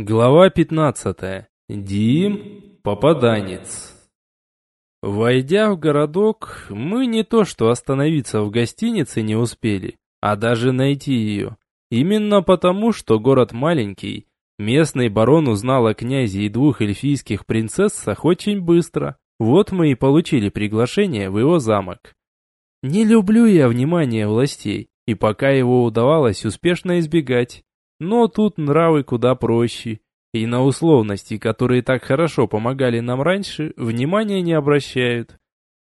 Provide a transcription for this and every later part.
Глава 15. Дим Попаданец. Войдя в городок, мы не то что остановиться в гостинице не успели, а даже найти ее. Именно потому, что город маленький, местный барон узнал о князе и двух эльфийских принцессах очень быстро. Вот мы и получили приглашение в его замок. Не люблю я внимания властей, и пока его удавалось успешно избегать. Но тут нравы куда проще, и на условности, которые так хорошо помогали нам раньше, внимания не обращают.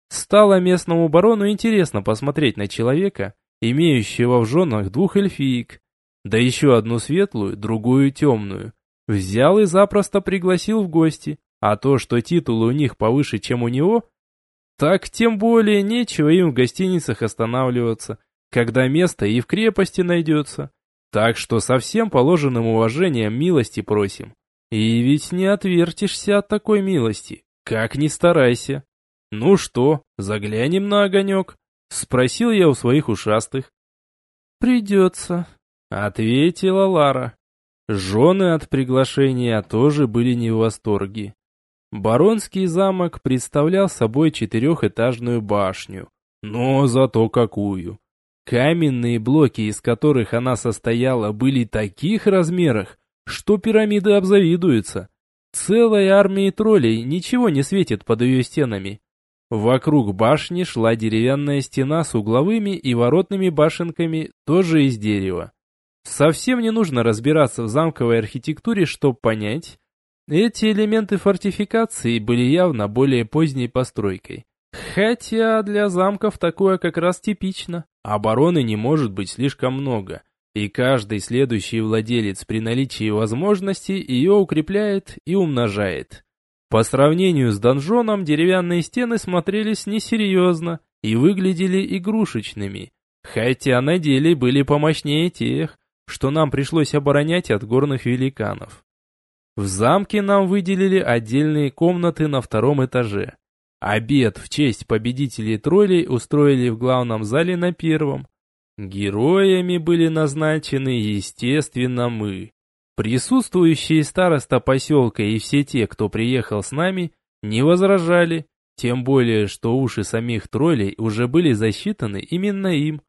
Стало местному барону интересно посмотреть на человека, имеющего в женах двух эльфиек, да еще одну светлую, другую темную. Взял и запросто пригласил в гости, а то, что титулы у них повыше, чем у него, так тем более нечего им в гостиницах останавливаться, когда место и в крепости найдется. Так что со всем положенным уважением милости просим. И ведь не отвертишься от такой милости, как ни старайся. Ну что, заглянем на огонек? Спросил я у своих ушастых. Придется, ответила Лара. Жены от приглашения тоже были не в восторге. Баронский замок представлял собой четырехэтажную башню, но зато какую. Каменные блоки, из которых она состояла, были таких размерах, что пирамиды обзавидуются. Целой армии троллей ничего не светит под ее стенами. Вокруг башни шла деревянная стена с угловыми и воротными башенками, тоже из дерева. Совсем не нужно разбираться в замковой архитектуре, чтобы понять, эти элементы фортификации были явно более поздней постройкой. Хотя для замков такое как раз типично. Обороны не может быть слишком много, и каждый следующий владелец при наличии возможности ее укрепляет и умножает. По сравнению с донжоном деревянные стены смотрелись несерьезно и выглядели игрушечными, хотя на деле были помощнее тех, что нам пришлось оборонять от горных великанов. В замке нам выделили отдельные комнаты на втором этаже, Обед в честь победителей троллей устроили в главном зале на первом. Героями были назначены, естественно, мы. Присутствующие староста поселка и все те, кто приехал с нами, не возражали, тем более, что уши самих троллей уже были засчитаны именно им.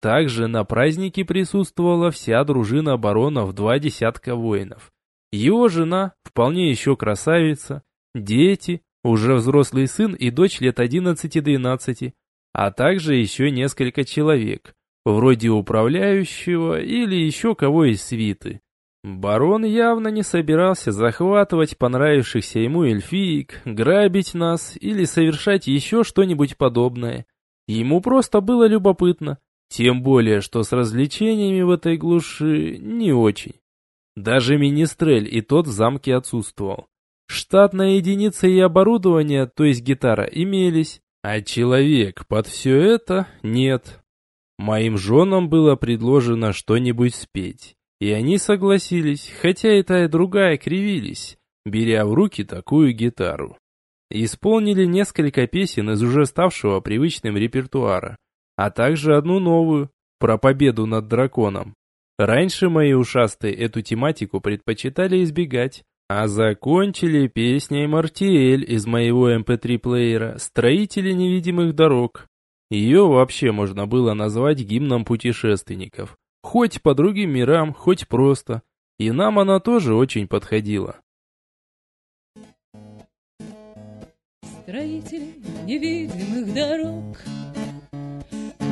Также на празднике присутствовала вся дружина баронов два десятка воинов. Его жена, вполне еще красавица, дети, уже взрослый сын и дочь лет 11-12, а также еще несколько человек, вроде управляющего или еще кого из свиты. Барон явно не собирался захватывать понравившихся ему эльфиек, грабить нас или совершать еще что-нибудь подобное. Ему просто было любопытно, тем более, что с развлечениями в этой глуши не очень. Даже министрель и тот в замке отсутствовал. Штатная единица и оборудование, то есть гитара, имелись, а человек под все это нет. Моим женам было предложено что-нибудь спеть, и они согласились, хотя и та, и другая кривились, беря в руки такую гитару. Исполнили несколько песен из уже ставшего привычным репертуара, а также одну новую, про победу над драконом. Раньше мои ушастые эту тематику предпочитали избегать, а закончили песней Мартиэль из моего MP3-плеера эм «Строители невидимых дорог». Ее вообще можно было назвать гимном путешественников. Хоть по другим мирам, хоть просто. И нам она тоже очень подходила. Строители невидимых дорог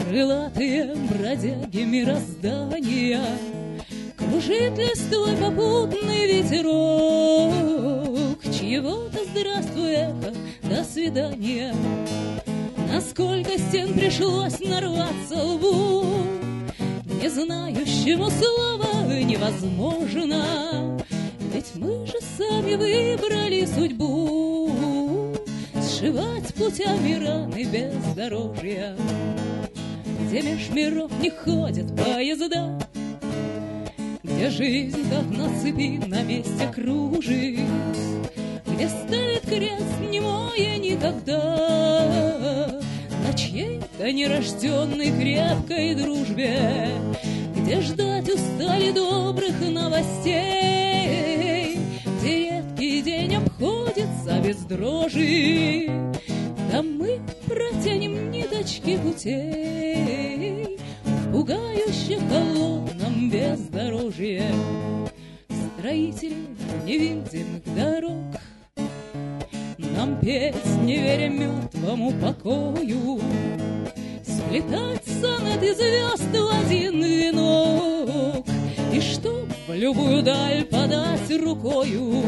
Крылатые бродяги мироздания Кружит листвой попутный ветерок, Чьего-то здравствуй, эхо, до свидания. Насколько стен пришлось нарваться лбу, Не знающему слова невозможно, Ведь мы же сами выбрали судьбу, Сшивать путями раны бездорожья, Где меж миров не ходят поезда, где жизнь на цепи на месте кружит, Где ставит крест немое никогда, На чьей-то нерожденной крепкой дружбе, Где ждать устали добрых новостей, Где редкий день обходится без дрожи, Там мы протянем ниточки путей. Пугающе холодном бездорожье. Строители невидимых дорог Нам петь, не веря мертвому покою, Сплетать сонеты звезд в один венок, И чтоб в любую даль подать рукою,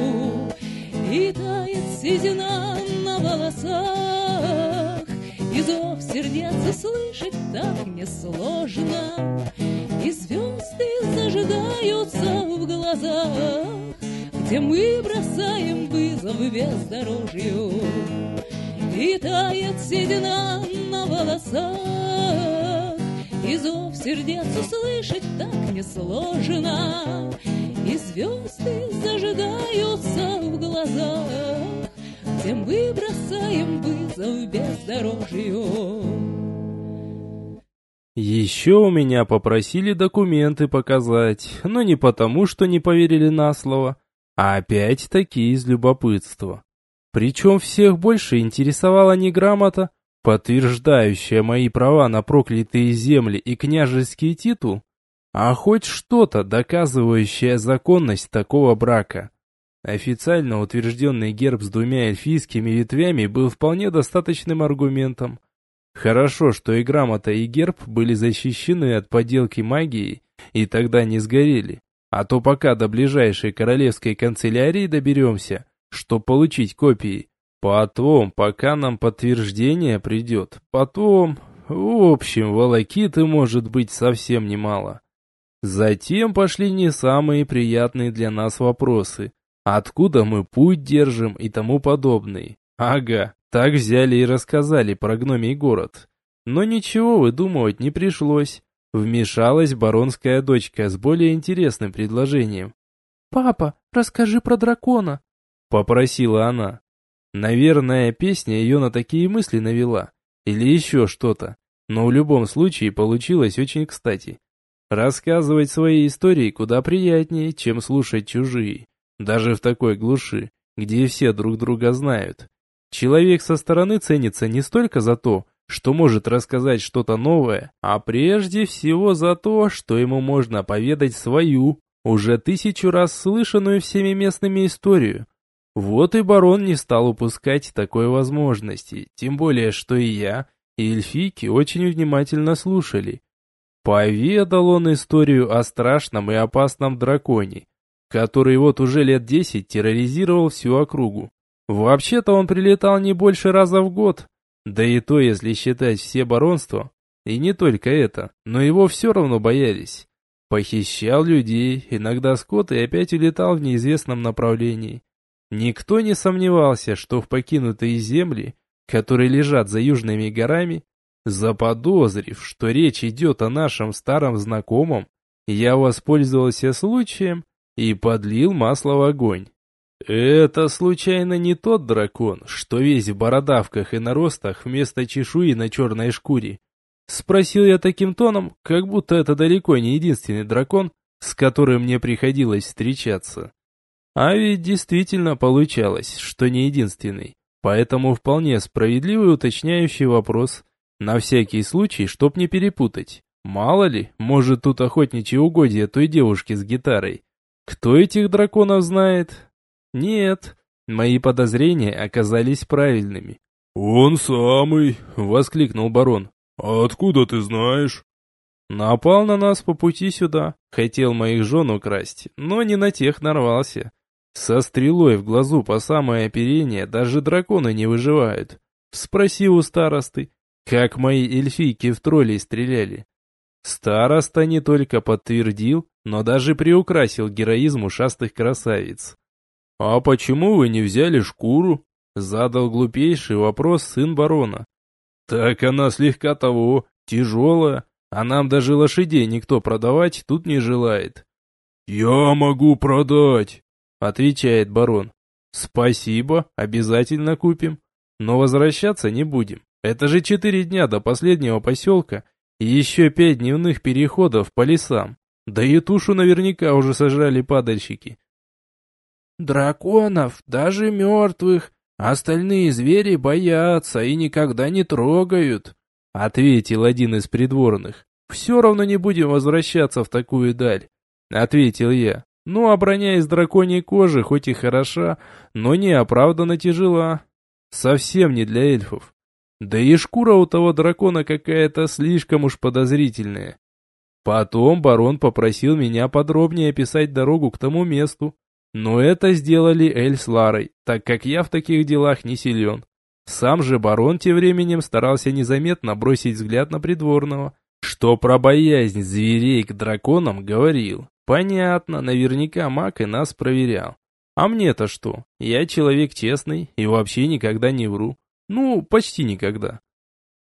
И тает седина на волосах, И зов сердца слышать так несложно, И звезды зажигаются в глазах, Где мы бросаем вызов бездорожью. И тает седина на волосах, И зов сердец услышать так несложно, И звезды зажигаются в глазах, Где мы бросаем вызов бездорожью. Еще у меня попросили документы показать, но не потому, что не поверили на слово, а опять-таки из любопытства. Причем всех больше интересовала не грамота, подтверждающая мои права на проклятые земли и княжеский титул, а хоть что-то, доказывающее законность такого брака. Официально утвержденный герб с двумя эльфийскими ветвями был вполне достаточным аргументом. Хорошо, что и грамота, и герб были защищены от подделки магии, и тогда не сгорели. А то пока до ближайшей королевской канцелярии доберемся, чтоб получить копии. Потом, пока нам подтверждение придет. Потом... В общем, волокиты может быть совсем немало. Затем пошли не самые приятные для нас вопросы. Откуда мы путь держим и тому подобное. Ага, так взяли и рассказали про гномий город. Но ничего выдумывать не пришлось. Вмешалась баронская дочка с более интересным предложением. «Папа, расскажи про дракона», — попросила она. Наверное, песня ее на такие мысли навела. Или еще что-то. Но в любом случае получилось очень кстати. Рассказывать свои истории куда приятнее, чем слушать чужие. Даже в такой глуши, где все друг друга знают. Человек со стороны ценится не столько за то, что может рассказать что-то новое, а прежде всего за то, что ему можно поведать свою, уже тысячу раз слышанную всеми местными историю. Вот и барон не стал упускать такой возможности, тем более, что и я, и эльфийки очень внимательно слушали. Поведал он историю о страшном и опасном драконе, который вот уже лет десять терроризировал всю округу. Вообще-то он прилетал не больше раза в год, да и то, если считать все баронства. И не только это, но его все равно боялись. Похищал людей, иногда скот и опять улетал в неизвестном направлении. Никто не сомневался, что в покинутые земли, которые лежат за южными горами, заподозрив, что речь идет о нашем старом знакомом, я воспользовался случаем и подлил масло в огонь. Это случайно не тот дракон, что весь в бородавках и наростах вместо чешуи на черной шкуре? Спросил я таким тоном, как будто это далеко не единственный дракон, с которым мне приходилось встречаться. А ведь действительно получалось, что не единственный. Поэтому вполне справедливый уточняющий вопрос, на всякий случай, чтоб не перепутать. Мало ли, может тут охотничье угодье той девушки с гитарой. Кто этих драконов знает? Нет, мои подозрения оказались правильными. «Он самый!» — воскликнул барон. «А откуда ты знаешь?» Напал на нас по пути сюда, хотел моих жен украсть, но не на тех нарвался. Со стрелой в глазу по самое оперение даже драконы не выживают. Спроси у старосты, как мои эльфийки в троллей стреляли. Староста не только подтвердил, но даже приукрасил героизм ушастых красавиц. «А почему вы не взяли шкуру?» — задал глупейший вопрос сын барона. «Так она слегка того, тяжелая, а нам даже лошадей никто продавать тут не желает». «Я могу продать», — отвечает барон. «Спасибо, обязательно купим. Но возвращаться не будем. Это же четыре дня до последнего поселка еще пять дневных переходов по лесам. Да и тушу наверняка уже сожрали падальщики. Драконов, даже мертвых, Остальные звери боятся и никогда не трогают, ответил один из придворных. Все равно не будем возвращаться в такую даль, ответил я. Ну, а броня из драконьей кожи хоть и хороша, но не оправданно тяжела. Совсем не для эльфов. Да и шкура у того дракона какая-то слишком уж подозрительная. Потом барон попросил меня подробнее описать дорогу к тому месту. Но это сделали Эль с Ларой, так как я в таких делах не силен. Сам же барон тем временем старался незаметно бросить взгляд на придворного, что про боязнь зверей к драконам говорил. Понятно, наверняка маг и нас проверял. А мне-то что? Я человек честный и вообще никогда не вру. Ну, почти никогда.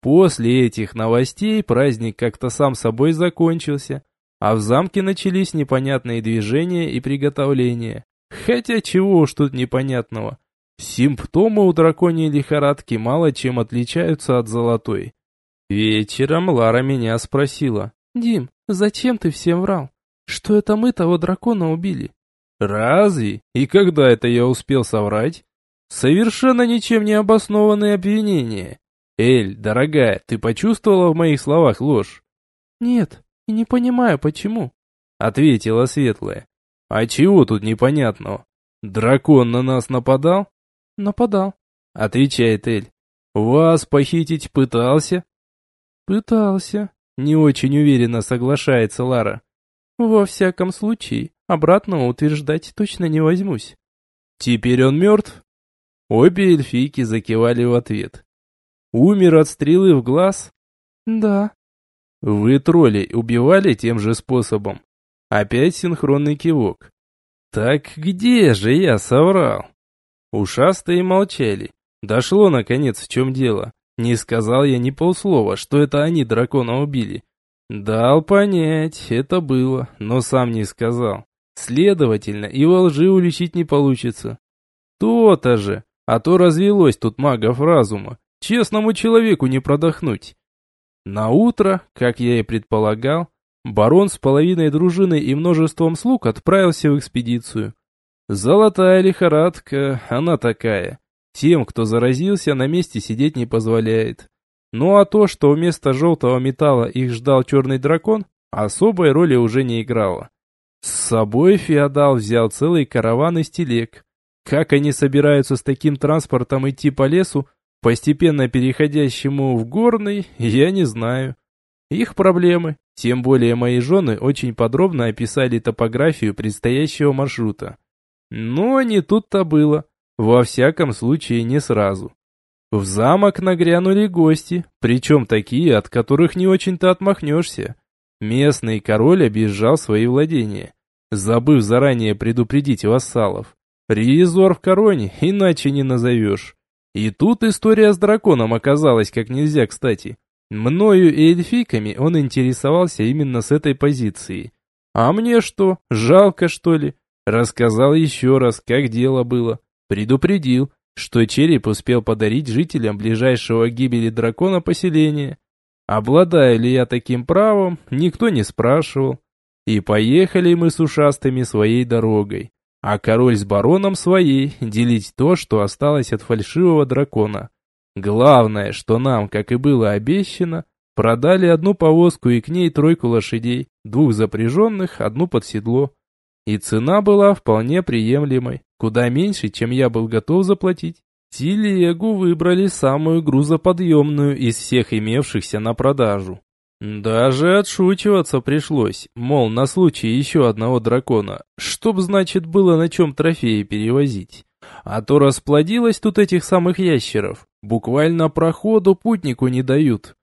После этих новостей праздник как-то сам собой закончился, а в замке начались непонятные движения и приготовления. Хотя чего уж тут непонятного. Симптомы у драконьей лихорадки мало чем отличаются от золотой. Вечером Лара меня спросила. «Дим, зачем ты всем врал? Что это мы того дракона убили?» «Разве? И когда это я успел соврать?» «Совершенно ничем не обоснованные обвинения. Эль, дорогая, ты почувствовала в моих словах ложь?» «Нет, и не понимаю, почему», — ответила Светлая. «А чего тут непонятного? Дракон на нас нападал?» «Нападал», — отвечает Эль. «Вас похитить пытался?» «Пытался», — не очень уверенно соглашается Лара. «Во всяком случае, обратного утверждать точно не возьмусь». «Теперь он мертв?» Обе эльфийки закивали в ответ. «Умер от стрелы в глаз?» «Да». «Вы троллей убивали тем же способом?» Опять синхронный кивок. «Так где же я соврал?» Ушастые молчали. Дошло, наконец, в чем дело. Не сказал я ни полслова, что это они дракона убили. Дал понять, это было, но сам не сказал. Следовательно, и во лжи уличить не получится. То-то же, а то развелось тут магов разума. Честному человеку не продохнуть. На утро, как я и предполагал, барон с половиной дружины и множеством слуг отправился в экспедицию. Золотая лихорадка, она такая. Тем, кто заразился, на месте сидеть не позволяет. Ну а то, что вместо желтого металла их ждал черный дракон, особой роли уже не играло. С собой феодал взял целый караван из телег. Как они собираются с таким транспортом идти по лесу, постепенно переходящему в горный, я не знаю. Их проблемы, тем более мои жены очень подробно описали топографию предстоящего маршрута. Но не тут-то было, во всяком случае не сразу. В замок нагрянули гости, причем такие, от которых не очень-то отмахнешься. Местный король объезжал свои владения, забыв заранее предупредить вассалов. Ревизор в короне, иначе не назовешь. И тут история с драконом оказалась как нельзя кстати. Мною и эльфийками он интересовался именно с этой позиции. А мне что, жалко что ли? Рассказал еще раз, как дело было. Предупредил, что череп успел подарить жителям ближайшего гибели дракона поселения. Обладаю ли я таким правом, никто не спрашивал. И поехали мы с ушастыми своей дорогой, а король с бароном своей делить то, что осталось от фальшивого дракона. Главное, что нам, как и было обещано, продали одну повозку и к ней тройку лошадей, двух запряженных, одну под седло. И цена была вполне приемлемой, куда меньше, чем я был готов заплатить. Телегу выбрали самую грузоподъемную из всех имевшихся на продажу. Даже отшучиваться пришлось, мол, на случай еще одного дракона, чтоб, значит, было на чем трофеи перевозить. А то расплодилось тут этих самых ящеров, буквально проходу путнику не дают.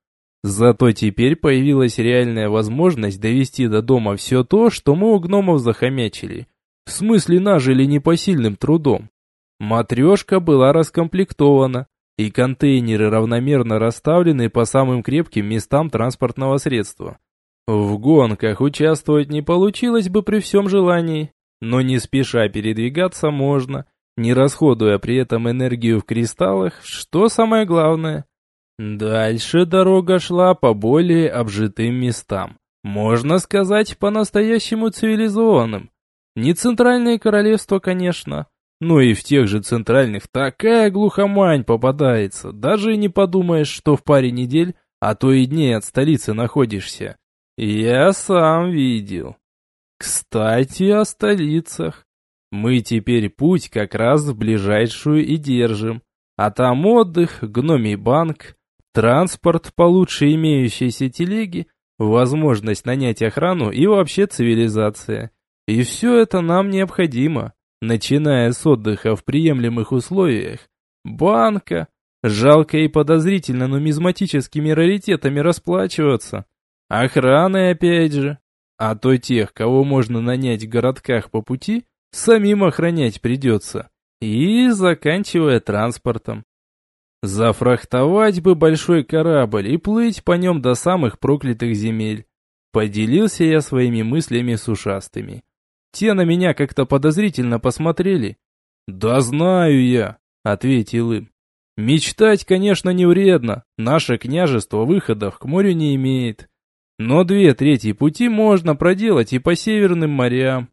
Зато теперь появилась реальная возможность довести до дома все то, что мы у гномов захомячили. В смысле нажили непосильным трудом. Матрешка была раскомплектована, и контейнеры равномерно расставлены по самым крепким местам транспортного средства. В гонках участвовать не получилось бы при всем желании, но не спеша передвигаться можно, не расходуя при этом энергию в кристаллах, что самое главное – Дальше дорога шла по более обжитым местам. Можно сказать, по-настоящему цивилизованным. Не центральное королевство, конечно, Ну и в тех же центральных такая глухомань попадается, даже и не подумаешь, что в паре недель, а то и дней от столицы находишься. Я сам видел. Кстати, о столицах. Мы теперь путь как раз в ближайшую и держим. А там отдых, гномий банк, транспорт получше имеющейся телеги, возможность нанять охрану и вообще цивилизация. И все это нам необходимо, начиная с отдыха в приемлемых условиях, банка, жалко и подозрительно нумизматическими раритетами расплачиваться, охраны опять же, а то тех, кого можно нанять в городках по пути, самим охранять придется, и заканчивая транспортом. Зафрахтовать бы большой корабль и плыть по нем до самых проклятых земель. Поделился я своими мыслями с ушастыми. Те на меня как-то подозрительно посмотрели. «Да знаю я», — ответил им. «Мечтать, конечно, не вредно. Наше княжество выходов к морю не имеет. Но две трети пути можно проделать и по северным морям.